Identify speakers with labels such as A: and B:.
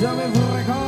A: kelaran
B: Zame